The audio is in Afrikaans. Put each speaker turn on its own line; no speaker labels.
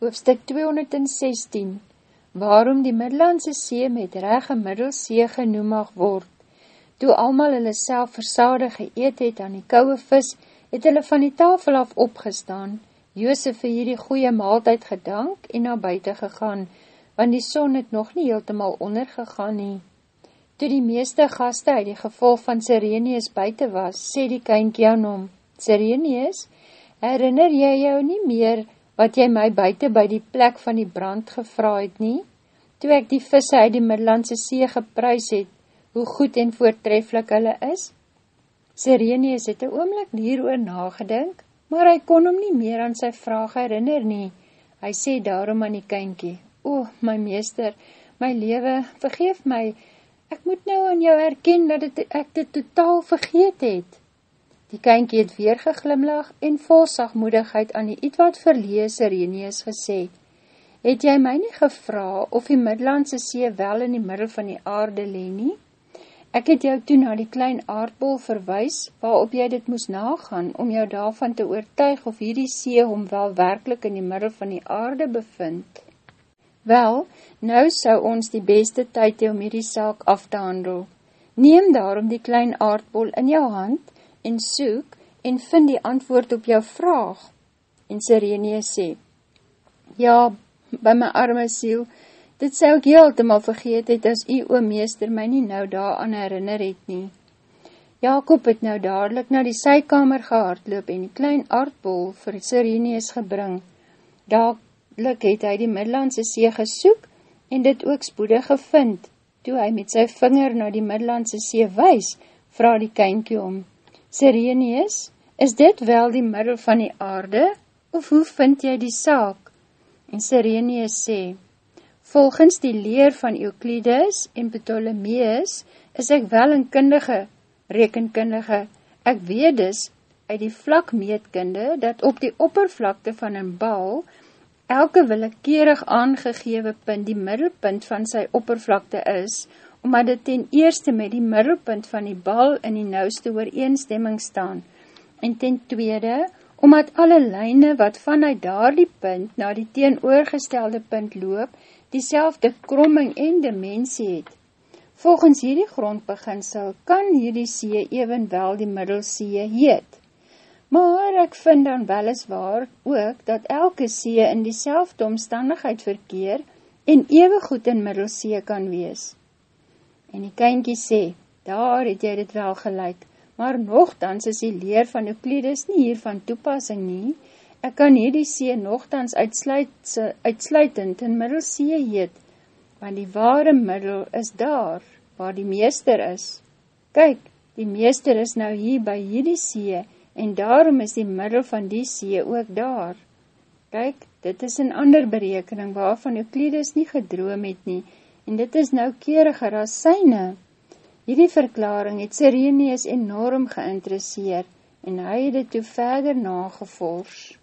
Hoofstuk 216 Waarom die Middellandse See met reg een middelsee genoem mag word Toe almal hulle self versade geëet het aan die kouwe vis, het hulle van die tafel af opgestaan, Joosef vir hierdie goeie maaltijd gedank en na buiten gegaan, want die son het nog nie heeltemaal ondergegaan nie. Toe die meeste gaste uit die gevolg van Sirenius buiten was, sê die kynkie aan hom, Sirenius, herinner jy jou nie meer wat jy my buiten by die plek van die brand gevra het nie, toe ek die visse uit die Middellandse See geprys het, hoe goed en voortreflik hulle is? Sirenius het een oomlik hier oor nagedink, maar hy kon hom nie meer aan sy vraag herinner nie. Hy sê daarom aan die kynkie, O, my meester, my lewe, vergeef my, ek moet nou aan jou herken dat het, ek dit totaal vergeet het. Die kynkie het weer geglimlag en vol sagmoedigheid aan die ietwat verlees Ireneus gesê, Het jy my nie gevra of die Middellandse See wel in die middel van die aarde leen nie? Ek het jou toe na die klein aardbol verwys, waarop jy dit moes nagaan, om jou daarvan te oortuig of hierdie see om wel werkelijk in die middel van die aarde bevind. Wel, nou sou ons die beste tyd om hierdie saak af te handel. Neem daarom die klein aardbol in jou hand, en soek en vind die antwoord op jou vraag. En Sirene sê, Ja, by my arme siel, dit sou ek heel te mal vergeet het as u o meester my nie nou daar aan herinner het nie. Jacob het nou dadelijk na die sykamer gehaardloop en die klein aardbol vir Sireneus gebring. Dadelijk het hy die Middellandse see gesoek en dit ook spoedig gevind. Toe hy met sy vinger na die Middellandse see wys, vraag die kynkie om, Sirenius, is dit wel die middel van die aarde, of hoe vind jy die saak? En Sirenius sê, volgens die leer van Euclides en Ptolemeus, is ek wel een kundige, rekenkundige. Ek weet dus uit die vlakmeetkunde, dat op die oppervlakte van een bal, elke willekeerig aangegewe punt die middelpunt van sy oppervlakte is, omdat dit ten eerste met die middelpunt van die bal in die nouste ooreenstemming staan, en ten tweede, omdat alle lijne wat vanuit daar die punt na die teenoorgestelde punt loop, die kromming en dimensie het. Volgens hierdie grondbeginsel kan hierdie see evenwel die middelsee heet. Maar ek vind dan weliswaar ook dat elke see in die omstandigheid verkeer en ewe goed in middelsee kan wees. En die kynkie sê, daar het jy dit wel gelijk, maar nogthans is die leer van Euclides nie hier van toepassing nie. Ek kan hier die see nogthans uitsluit, uitsluitend in middel see heet, want die ware middel is daar, waar die meester is. Kyk, die meester is nou hier by hierdie see, en daarom is die middel van die see ook daar. Kyk, dit is een ander berekening, waarvan Euclides nie gedroom het nie, en dit is nou keeriger as syne. Hierdie verklaring het Sireneus enorm geïnteresseer en hy het dit toe verder nagevors.